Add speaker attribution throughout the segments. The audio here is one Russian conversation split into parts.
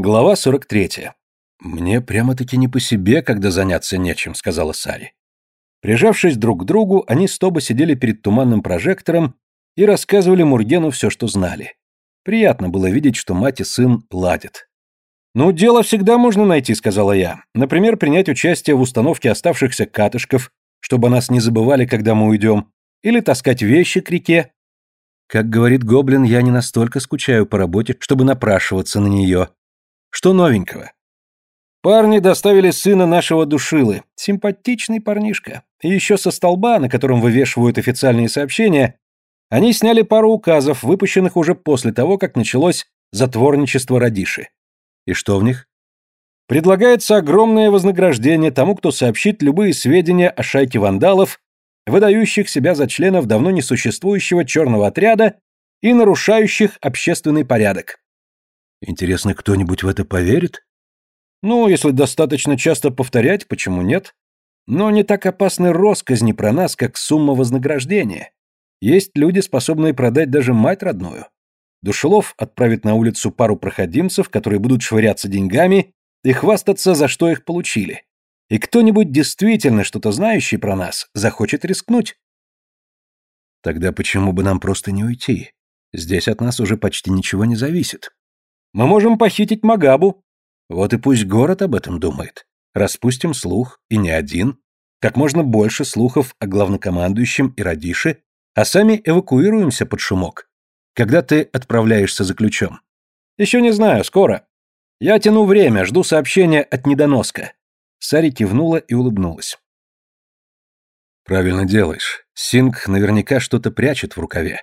Speaker 1: Глава 43. «Мне прямо-таки не по себе, когда заняться нечем», — сказала Сари. Прижавшись друг к другу, они с Тобо сидели перед туманным прожектором и рассказывали Мургену все, что знали. Приятно было видеть, что мать и сын ладят. «Ну, дело всегда можно найти», — сказала я. «Например, принять участие в установке оставшихся катышков, чтобы нас не забывали, когда мы уйдем, или таскать вещи к реке». Как говорит Гоблин, я не настолько скучаю по работе, чтобы напрашиваться на нее, что новенького? Парни доставили сына нашего душилы. Симпатичный парнишка. И еще со столба, на котором вывешивают официальные сообщения, они сняли пару указов, выпущенных уже после того, как началось затворничество Радиши. И что в них? Предлагается огромное вознаграждение тому, кто сообщит любые сведения о шайке вандалов, выдающих себя за членов давно несуществующего черного отряда и нарушающих общественный порядок. Интересно, кто-нибудь в это поверит? Ну, если достаточно часто повторять, почему нет? Но не так опасны росказни про нас, как сумма вознаграждения. Есть люди, способные продать даже мать родную. Душелов отправит на улицу пару проходимцев, которые будут швыряться деньгами и хвастаться, за что их получили. И кто-нибудь действительно что-то знающий про нас захочет рискнуть. Тогда почему бы нам просто не уйти? Здесь от нас уже почти ничего не зависит. Мы можем похитить Магабу. Вот и пусть город об этом думает. Распустим слух, и не один. Как можно больше слухов о главнокомандующем и Радише, а сами эвакуируемся под шумок. Когда ты отправляешься за ключом? Еще не знаю, скоро. Я тяну время, жду сообщения от недоноска. Сари кивнула и улыбнулась. Правильно делаешь. Синг наверняка что-то прячет в рукаве.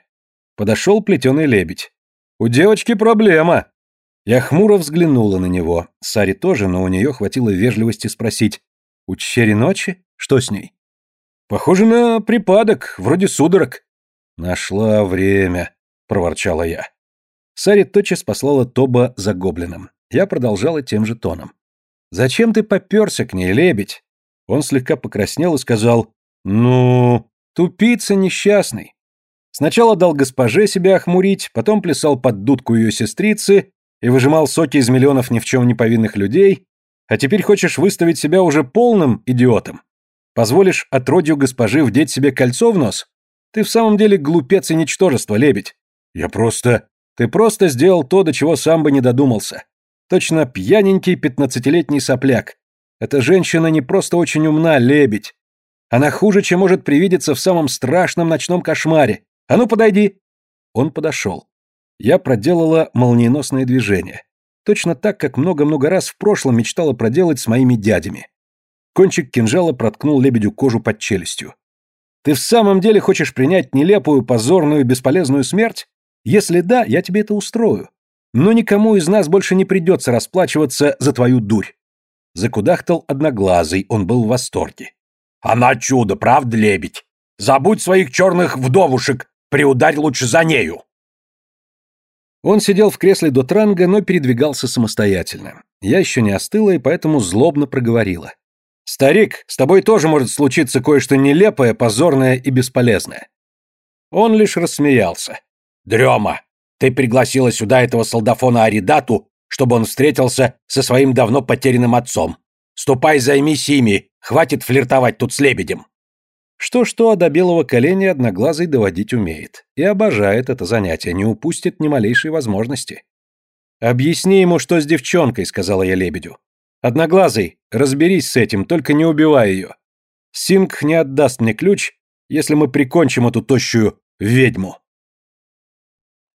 Speaker 1: Подошел плетеный лебедь. У девочки проблема. Я хмуро взглянула на него. Сари тоже, но у нее хватило вежливости спросить. «У Черри ночи? Что с ней?» «Похоже на припадок, вроде судорог». «Нашла время», — проворчала я. Сари тотчас послала Тоба за гоблином. Я продолжала тем же тоном. «Зачем ты попёрся к ней, лебедь?» Он слегка покраснел и сказал, «Ну, тупица несчастный». Сначала дал госпоже себя охмурить, потом плясал под дудку ее сестрицы, и выжимал соки из миллионов ни в чем не повинных людей, а теперь хочешь выставить себя уже полным идиотом? Позволишь отродью госпожи вдеть себе кольцо в нос? Ты в самом деле глупец и ничтожество, лебедь. Я просто... Ты просто сделал то, до чего сам бы не додумался. Точно пьяненький пятнадцатилетний сопляк. Эта женщина не просто очень умна, лебедь. Она хуже, чем может привидеться в самом страшном ночном кошмаре. А ну, подойди!» Он подошел. Я проделала молниеносное движение. Точно так, как много-много раз в прошлом мечтала проделать с моими дядями. Кончик кинжала проткнул лебедю кожу под челюстью. «Ты в самом деле хочешь принять нелепую, позорную, бесполезную смерть? Если да, я тебе это устрою. Но никому из нас больше не придется расплачиваться за твою дурь». Закудахтал одноглазый, он был в восторге. «Она чудо, правда, лебедь? Забудь своих черных вдовушек, приударь лучше за нею!» Он сидел в кресле до транга, но передвигался самостоятельно. Я еще не остыла и поэтому злобно проговорила. «Старик, с тобой тоже может случиться кое-что нелепое, позорное и бесполезное». Он лишь рассмеялся. «Дрема, ты пригласила сюда этого солдафона Аридату, чтобы он встретился со своим давно потерянным отцом. Ступай, займись ими, хватит флиртовать тут с лебедем». Что-что, а до белого коленя одноглазый доводить умеет. И обожает это занятие, не упустит ни малейшей возможности. «Объясни ему, что с девчонкой», — сказала я лебедю. «Одноглазый, разберись с этим, только не убивай ее. Синг не отдаст мне ключ, если мы прикончим эту тощую ведьму».